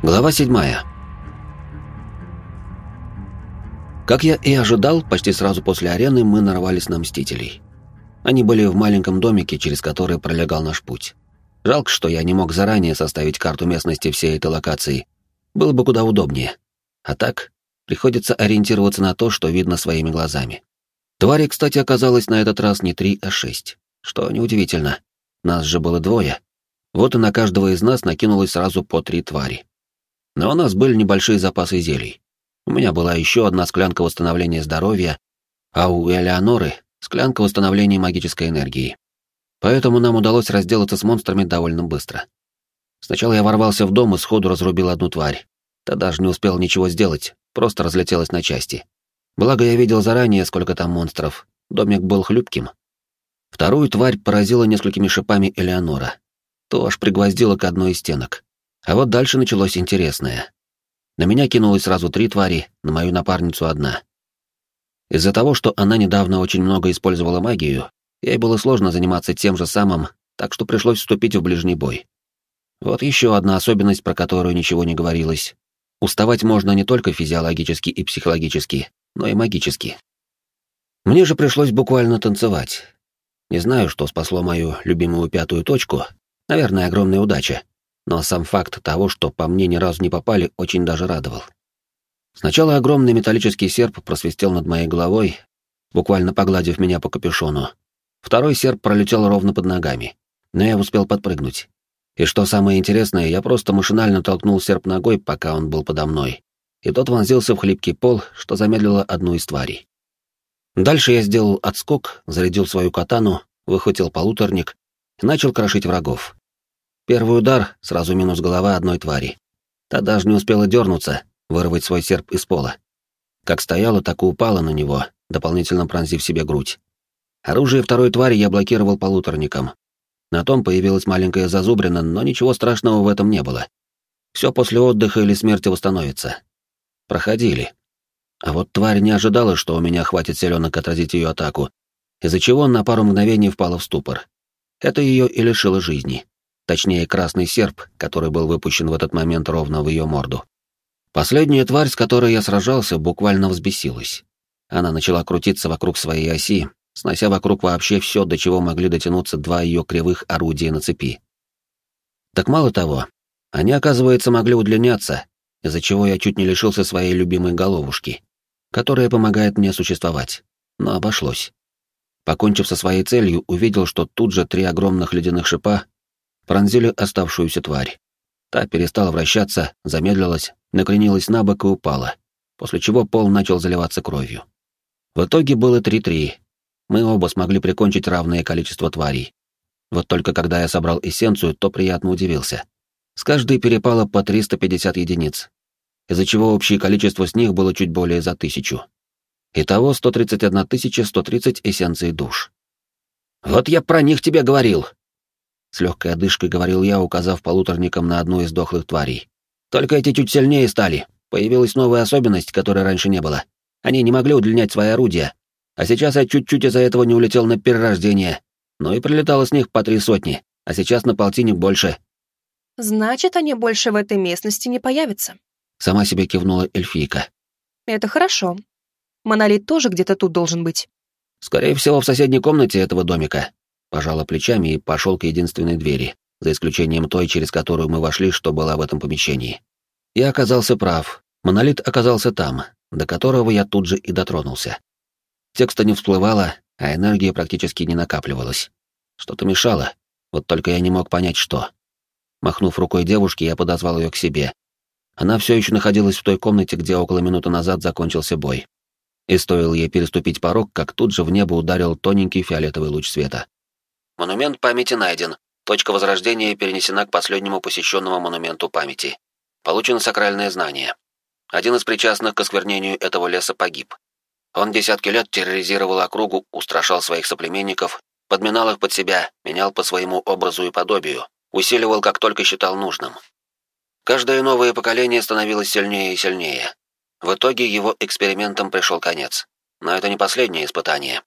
Глава 7. Как я и ожидал, почти сразу после арены мы нарвались на Мстителей. Они были в маленьком домике, через который пролегал наш путь. Жалко, что я не мог заранее составить карту местности всей этой локации. Было бы куда удобнее. А так, приходится ориентироваться на то, что видно своими глазами. Твари, кстати, оказалось на этот раз не три, а шесть. Что неудивительно. Нас же было двое. Вот и на каждого из нас накинулось сразу по три твари. Но у нас были небольшие запасы зелий. У меня была еще одна склянка восстановления здоровья, а у Элеоноры — склянка восстановления магической энергии. Поэтому нам удалось разделаться с монстрами довольно быстро. Сначала я ворвался в дом и сходу разрубил одну тварь. Та даже не успел ничего сделать, просто разлетелась на части. Благо я видел заранее, сколько там монстров. Домик был хлюпким. Вторую тварь поразила несколькими шипами Элеонора. То аж пригвоздила к одной из стенок. А вот дальше началось интересное. На меня кинулось сразу три твари, на мою напарницу одна. Из-за того, что она недавно очень много использовала магию, ей было сложно заниматься тем же самым, так что пришлось вступить в ближний бой. Вот еще одна особенность, про которую ничего не говорилось. Уставать можно не только физиологически и психологически, но и магически. Мне же пришлось буквально танцевать. Не знаю, что спасло мою любимую пятую точку, наверное, огромная удача но сам факт того, что по мне ни разу не попали, очень даже радовал. Сначала огромный металлический серп просвистел над моей головой, буквально погладив меня по капюшону. Второй серп пролетел ровно под ногами, но я успел подпрыгнуть. И что самое интересное, я просто машинально толкнул серп ногой, пока он был подо мной, и тот вонзился в хлипкий пол, что замедлило одну из тварей. Дальше я сделал отскок, зарядил свою катану, выхватил полуторник и начал крошить врагов. Первый удар — сразу минус голова одной твари. Та даже не успела дернуться, вырвать свой серп из пола. Как стояла, так и упала на него, дополнительно пронзив себе грудь. Оружие второй твари я блокировал полуторником. На том появилась маленькая зазубрина, но ничего страшного в этом не было. Все после отдыха или смерти восстановится. Проходили. А вот тварь не ожидала, что у меня хватит селенок отразить ее атаку, из-за чего на пару мгновений впала в ступор. Это ее и лишило жизни точнее красный серп, который был выпущен в этот момент ровно в ее морду. Последняя тварь, с которой я сражался, буквально взбесилась. Она начала крутиться вокруг своей оси, снося вокруг вообще все, до чего могли дотянуться два ее кривых орудия на цепи. Так мало того, они, оказывается, могли удлиняться, из-за чего я чуть не лишился своей любимой головушки, которая помогает мне существовать, но обошлось. Покончив со своей целью, увидел, что тут же три огромных ледяных шипа пронзили оставшуюся тварь. Та перестала вращаться, замедлилась, накренилась на бок и упала, после чего пол начал заливаться кровью. В итоге было 3-3. Мы оба смогли прикончить равное количество тварей. Вот только когда я собрал эссенцию, то приятно удивился. С каждой перепало по 350 единиц, из-за чего общее количество с них было чуть более за тысячу. Итого 131 130 эссенций душ. «Вот я про них тебе говорил!» С легкой одышкой говорил я, указав полуторником на одну из дохлых тварей. Только эти чуть сильнее стали. Появилась новая особенность, которой раньше не было. Они не могли удлинять свои орудия. А сейчас я чуть-чуть из-за этого не улетел на перерождение. Ну и прилетало с них по три сотни, а сейчас на полтинник больше. Значит, они больше в этой местности не появятся. Сама себе кивнула эльфийка. Это хорошо. Монолит тоже где-то тут должен быть. Скорее всего, в соседней комнате этого домика пожала плечами и пошел к единственной двери, за исключением той, через которую мы вошли, что была в этом помещении. Я оказался прав. Монолит оказался там, до которого я тут же и дотронулся. Текста не всплывало, а энергия практически не накапливалась. Что-то мешало, вот только я не мог понять, что. Махнув рукой девушке, я подозвал ее к себе. Она все еще находилась в той комнате, где около минуты назад закончился бой. И стоило ей переступить порог, как тут же в небо ударил тоненький фиолетовый луч света. Монумент памяти найден. Точка возрождения перенесена к последнему посещенному монументу памяти. Получено сакральное знание. Один из причастных к осквернению этого леса погиб. Он десятки лет терроризировал округу, устрашал своих соплеменников, подминал их под себя, менял по своему образу и подобию, усиливал, как только считал нужным. Каждое новое поколение становилось сильнее и сильнее. В итоге его экспериментам пришел конец. Но это не последнее испытание.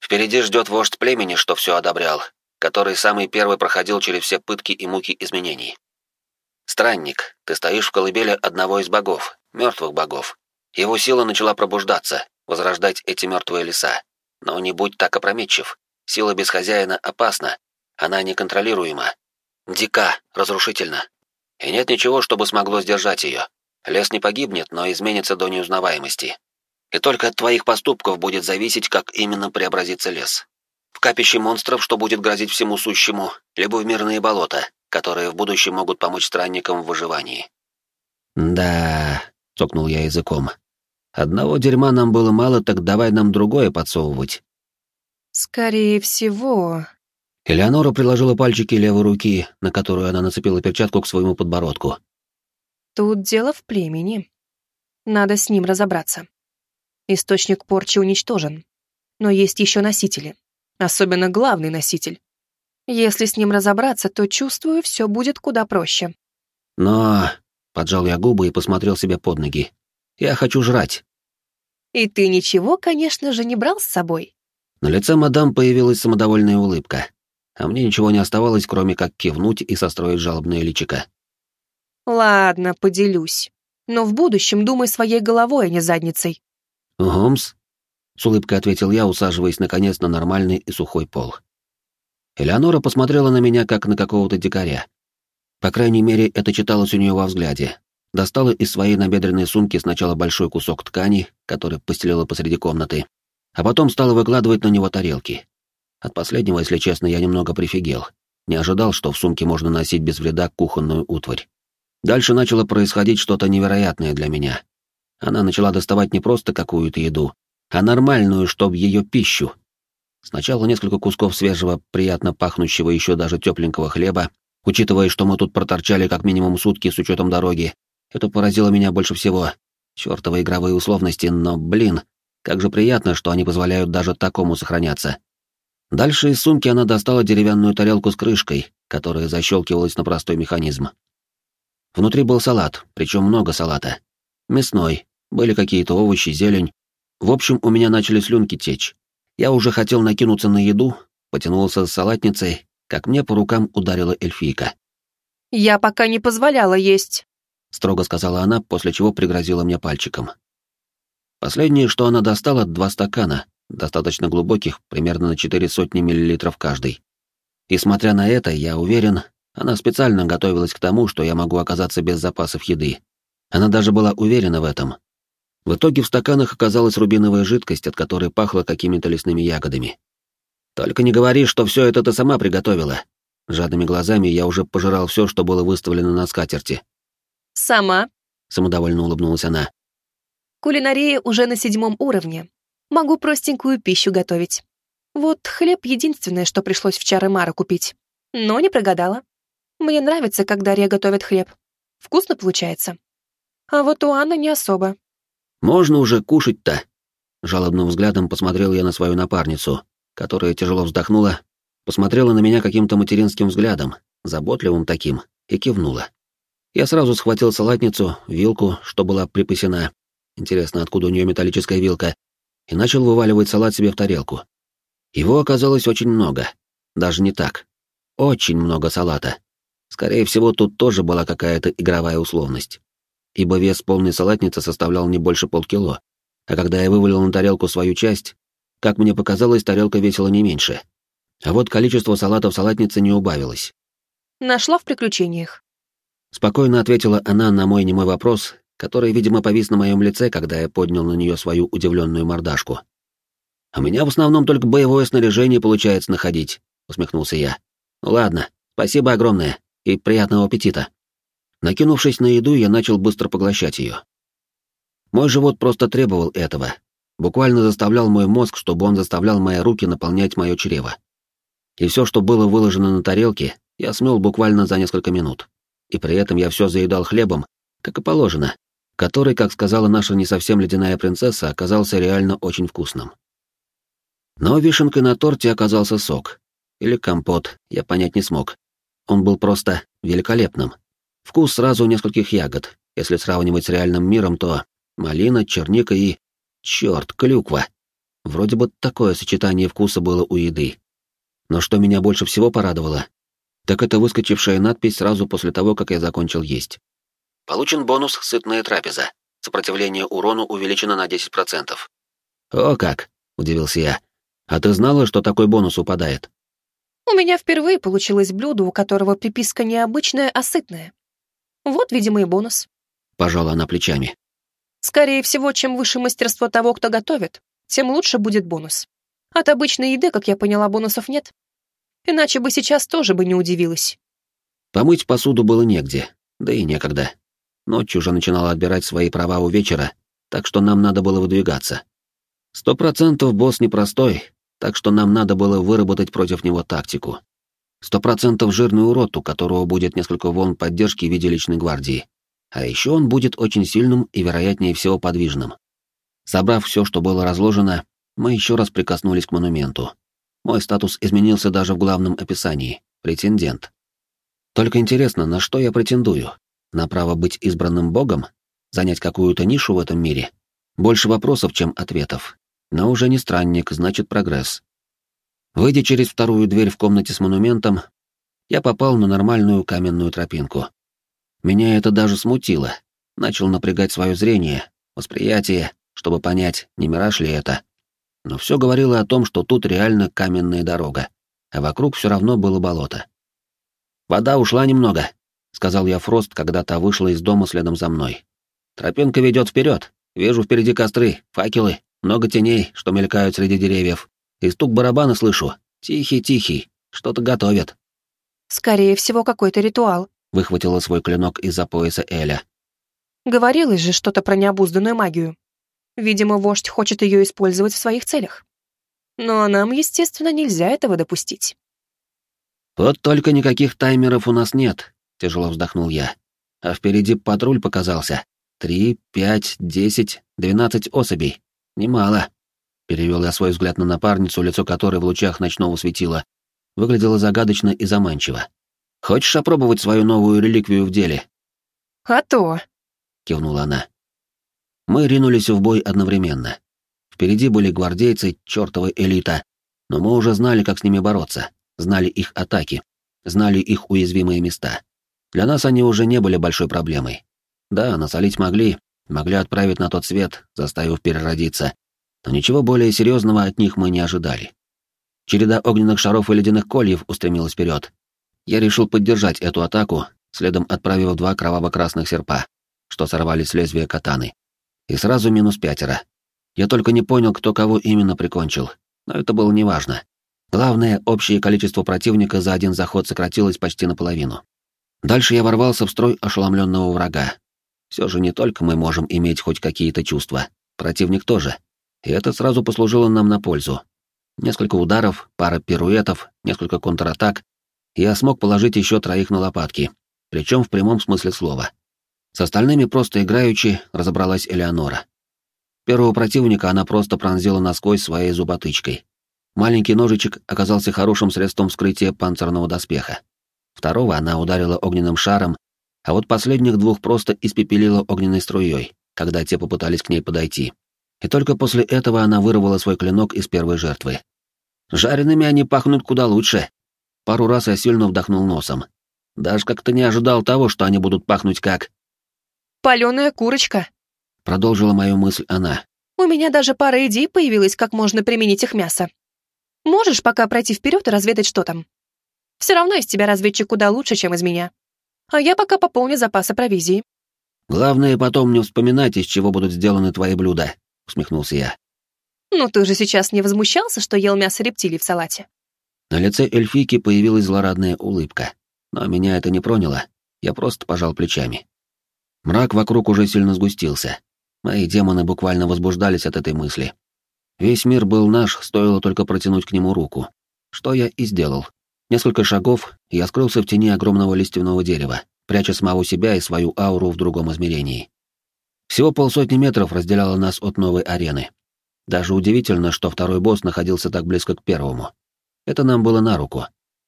Впереди ждет вождь племени, что все одобрял, который самый первый проходил через все пытки и муки изменений. Странник, ты стоишь в колыбели одного из богов, мертвых богов. Его сила начала пробуждаться, возрождать эти мертвые леса. Но не будь так опрометчив. Сила без хозяина опасна. Она неконтролируема. Дика, разрушительна. И нет ничего, чтобы смогло сдержать ее. Лес не погибнет, но изменится до неузнаваемости. И только от твоих поступков будет зависеть, как именно преобразится лес. В капище монстров, что будет грозить всему сущему, либо в мирные болота, которые в будущем могут помочь странникам в выживании. «Да», — цокнул я языком. «Одного дерьма нам было мало, так давай нам другое подсовывать». «Скорее всего...» Элеонора приложила пальчики левой руки, на которую она нацепила перчатку к своему подбородку. «Тут дело в племени. Надо с ним разобраться. Источник порчи уничтожен. Но есть еще носители. Особенно главный носитель. Если с ним разобраться, то, чувствую, все будет куда проще. Но... Поджал я губы и посмотрел себе под ноги. Я хочу жрать. И ты ничего, конечно же, не брал с собой? На лице мадам появилась самодовольная улыбка. А мне ничего не оставалось, кроме как кивнуть и состроить жалобное личико. Ладно, поделюсь. Но в будущем думай своей головой, а не задницей. «Гомс?» — с улыбкой ответил я, усаживаясь наконец на нормальный и сухой пол. Элеонора посмотрела на меня, как на какого-то дикаря. По крайней мере, это читалось у нее во взгляде. Достала из своей набедренной сумки сначала большой кусок ткани, который постелила посреди комнаты, а потом стала выкладывать на него тарелки. От последнего, если честно, я немного прифигел. Не ожидал, что в сумке можно носить без вреда кухонную утварь. Дальше начало происходить что-то невероятное для меня. Она начала доставать не просто какую-то еду, а нормальную, чтоб ее пищу. Сначала несколько кусков свежего, приятно пахнущего еще даже тепленького хлеба, учитывая, что мы тут проторчали как минимум сутки с учетом дороги. Это поразило меня больше всего. Чёртовы игровые условности, но, блин, как же приятно, что они позволяют даже такому сохраняться. Дальше из сумки она достала деревянную тарелку с крышкой, которая защелкивалась на простой механизм. Внутри был салат, причем много салата. Мясной, были какие-то овощи, зелень. В общем, у меня начали слюнки течь. Я уже хотел накинуться на еду, потянулся с салатницей, как мне по рукам ударила эльфийка. «Я пока не позволяла есть», — строго сказала она, после чего пригрозила мне пальчиком. Последнее, что она достала, два стакана, достаточно глубоких, примерно на четыре сотни миллилитров каждый. И смотря на это, я уверен, она специально готовилась к тому, что я могу оказаться без запасов еды. Она даже была уверена в этом, в итоге в стаканах оказалась рубиновая жидкость, от которой пахло какими-то лесными ягодами. «Только не говори, что все это ты сама приготовила». Жадными глазами я уже пожирал все, что было выставлено на скатерти. «Сама?» — самодовольно улыбнулась она. «Кулинария уже на седьмом уровне. Могу простенькую пищу готовить. Вот хлеб — единственное, что пришлось в чары Мара купить. Но не прогадала. Мне нравится, когда Дарья готовит хлеб. Вкусно получается. А вот у Анны не особо. Можно уже кушать-то?» Жалобным взглядом посмотрел я на свою напарницу, которая тяжело вздохнула, посмотрела на меня каким-то материнским взглядом, заботливым таким, и кивнула. Я сразу схватил салатницу, вилку, что была припасена. Интересно, откуда у нее металлическая вилка, и начал вываливать салат себе в тарелку. Его оказалось очень много. Даже не так. Очень много салата. Скорее всего, тут тоже была какая-то игровая условность ибо вес полной салатницы составлял не больше полкило, а когда я вывалил на тарелку свою часть, как мне показалось, тарелка весила не меньше. А вот количество салата в салатнице не убавилось. «Нашла в приключениях?» Спокойно ответила она на мой немой вопрос, который, видимо, повис на моем лице, когда я поднял на нее свою удивленную мордашку. «У меня в основном только боевое снаряжение получается находить», — усмехнулся я. «Ну ладно, спасибо огромное и приятного аппетита». Накинувшись на еду, я начал быстро поглощать ее. Мой живот просто требовал этого, буквально заставлял мой мозг, чтобы он заставлял мои руки наполнять мое чрево. И все, что было выложено на тарелке, я смел буквально за несколько минут. И при этом я все заедал хлебом, как и положено, который, как сказала наша не совсем ледяная принцесса, оказался реально очень вкусным. Но вишенкой на торте оказался сок. Или компот, я понять не смог. Он был просто великолепным. Вкус сразу нескольких ягод. Если сравнивать с реальным миром, то малина, черника и... Черт, клюква. Вроде бы такое сочетание вкуса было у еды. Но что меня больше всего порадовало? так это выскочившая надпись сразу после того, как я закончил есть. Получен бонус «Сытная трапеза». Сопротивление урону увеличено на 10%. «О как!» — удивился я. «А ты знала, что такой бонус упадает?» «У меня впервые получилось блюдо, у которого приписка не обычная, а сытная. Вот, видимо, и бонус». Пожала она плечами. «Скорее всего, чем выше мастерство того, кто готовит, тем лучше будет бонус. От обычной еды, как я поняла, бонусов нет. Иначе бы сейчас тоже бы не удивилась». Помыть посуду было негде, да и некогда. Ночь уже начинала отбирать свои права у вечера, так что нам надо было выдвигаться. Сто процентов босс непростой, так что нам надо было выработать против него тактику. Сто процентов жирный урод, у которого будет несколько волн поддержки в виде личной гвардии. А еще он будет очень сильным и, вероятнее всего, подвижным. Собрав все, что было разложено, мы еще раз прикоснулись к монументу. Мой статус изменился даже в главном описании — претендент. Только интересно, на что я претендую? На право быть избранным богом? Занять какую-то нишу в этом мире? Больше вопросов, чем ответов. Но уже не странник, значит прогресс. Выйдя через вторую дверь в комнате с монументом, я попал на нормальную каменную тропинку. Меня это даже смутило. Начал напрягать свое зрение, восприятие, чтобы понять, не мираж ли это. Но все говорило о том, что тут реально каменная дорога, а вокруг все равно было болото. Вода ушла немного, — сказал я Фрост, когда та вышла из дома следом за мной. «Тропинка ведет вперед. Вижу впереди костры, факелы, много теней, что мелькают среди деревьев. И стук барабана слышу. Тихий-тихий. Что-то готовят». «Скорее всего, какой-то ритуал», — выхватила свой клинок из-за пояса Эля. «Говорилось же что-то про необузданную магию. Видимо, вождь хочет ее использовать в своих целях. Но нам, естественно, нельзя этого допустить». «Вот только никаких таймеров у нас нет», тяжело вздохнул я. А впереди патруль показался. Три, пять, десять, двенадцать особей. Немало. Перевел я свой взгляд на напарницу, лицо которой в лучах ночного светила. Выглядело загадочно и заманчиво. «Хочешь опробовать свою новую реликвию в деле?» «А то!» — кивнула она. Мы ринулись в бой одновременно. Впереди были гвардейцы, чертова элита, но мы уже знали, как с ними бороться, знали их атаки, знали их уязвимые места. Для нас они уже не были большой проблемой. Да, насолить могли, могли отправить на тот свет, заставив переродиться, но ничего более серьезного от них мы не ожидали. Череда огненных шаров и ледяных кольев устремилась вперед. Я решил поддержать эту атаку, следом отправив два кроваво-красных серпа, что сорвали с лезвия катаны. И сразу минус пятеро. Я только не понял, кто кого именно прикончил, но это было неважно. Главное, общее количество противника за один заход сократилось почти наполовину. Дальше я ворвался в строй ошеломленного врага. Все же не только мы можем иметь хоть какие-то чувства, противник тоже. И это сразу послужило нам на пользу. Несколько ударов, пара пируэтов, несколько контратак, и я смог положить еще троих на лопатки, причем в прямом смысле слова. С остальными просто играючи разобралась Элеонора. Первого противника она просто пронзила насквозь своей зуботычкой. Маленький ножичек оказался хорошим средством вскрытия панцирного доспеха. Второго она ударила огненным шаром, а вот последних двух просто испепелила огненной струей, когда те попытались к ней подойти. И только после этого она вырвала свой клинок из первой жертвы. Жареными они пахнут куда лучше. Пару раз я сильно вдохнул носом. Даже как-то не ожидал того, что они будут пахнуть как... «Паленая курочка», — продолжила мою мысль она. «У меня даже пара идей появилась, как можно применить их мясо. Можешь пока пройти вперед и разведать, что там?» Все равно из тебя разведчик куда лучше, чем из меня. А я пока пополню запасы провизии». «Главное потом не вспоминать, из чего будут сделаны твои блюда», — усмехнулся я. «Ну ты же сейчас не возмущался, что ел мясо рептилий в салате?» На лице эльфийки появилась злорадная улыбка, но меня это не проняло, я просто пожал плечами. Мрак вокруг уже сильно сгустился. Мои демоны буквально возбуждались от этой мысли. Весь мир был наш, стоило только протянуть к нему руку. Что я и сделал. Несколько шагов, и я скрылся в тени огромного лиственного дерева, пряча самого себя и свою ауру в другом измерении. Всего полсотни метров разделяло нас от новой арены. Даже удивительно, что второй босс находился так близко к первому. Это нам было на руку.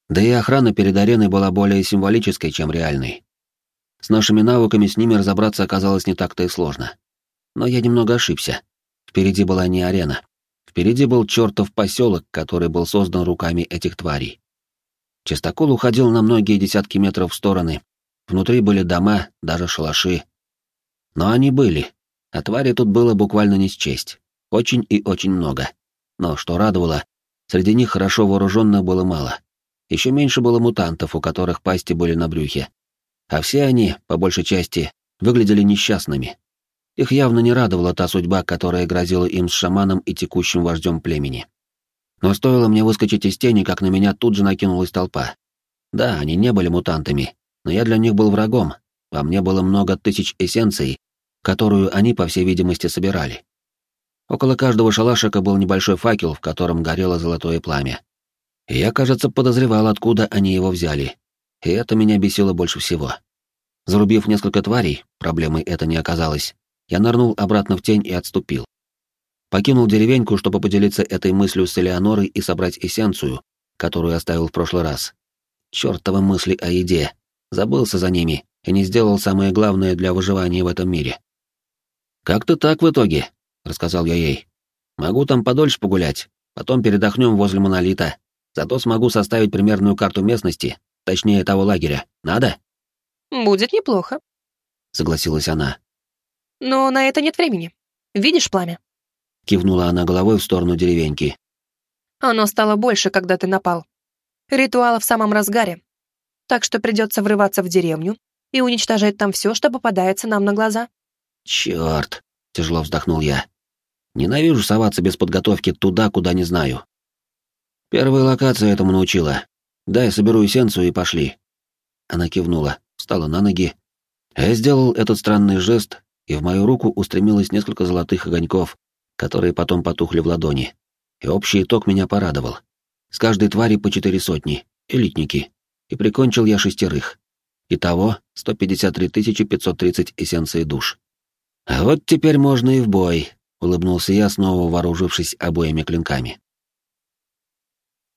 Да и охрана перед ареной была более символической, чем реальной. С нашими навыками с ними разобраться оказалось не так-то и сложно. Но я немного ошибся. Впереди была не арена. Впереди был чертов поселок, который был создан руками этих тварей. Чистокол уходил на многие десятки метров в стороны. Внутри были дома, даже шалаши. Но они были. А твари тут было буквально не счесть. Очень и очень много. Но, что радовало, среди них хорошо вооруженных было мало. Еще меньше было мутантов, у которых пасти были на брюхе. А все они, по большей части, выглядели несчастными. Их явно не радовала та судьба, которая грозила им с шаманом и текущим вождем племени. Но стоило мне выскочить из тени, как на меня тут же накинулась толпа. Да, они не были мутантами, но я для них был врагом. Во мне было много тысяч эссенций, которую они, по всей видимости, собирали. Около каждого шалашика был небольшой факел, в котором горело золотое пламя. И я, кажется, подозревал, откуда они его взяли. И это меня бесило больше всего. Зарубив несколько тварей, проблемой это не оказалось, я нырнул обратно в тень и отступил. Покинул деревеньку, чтобы поделиться этой мыслью с Элеонорой и собрать эссенцию, которую оставил в прошлый раз. Чёртовы мысли о еде. Забылся за ними и не сделал самое главное для выживания в этом мире. «Как-то так в итоге», — рассказал я ей. «Могу там подольше погулять, потом передохнем возле монолита. Зато смогу составить примерную карту местности, точнее того лагеря. Надо?» «Будет неплохо», — согласилась она. «Но на это нет времени. Видишь пламя?» Кивнула она головой в сторону деревеньки. Оно стало больше, когда ты напал. Ритуал в самом разгаре. Так что придется врываться в деревню и уничтожать там все, что попадается нам на глаза. Черт! Тяжело вздохнул я. Ненавижу соваться без подготовки туда, куда не знаю. Первая локация этому научила. Дай соберу эссенцию и пошли. Она кивнула, встала на ноги. Я сделал этот странный жест, и в мою руку устремилось несколько золотых огоньков, которые потом потухли в ладони. И общий итог меня порадовал. С каждой твари по четыре сотни, элитники. И прикончил я шестерых. Итого 153 530 эссенций душ. А вот теперь можно и в бой, улыбнулся я, снова вооружившись обоими клинками.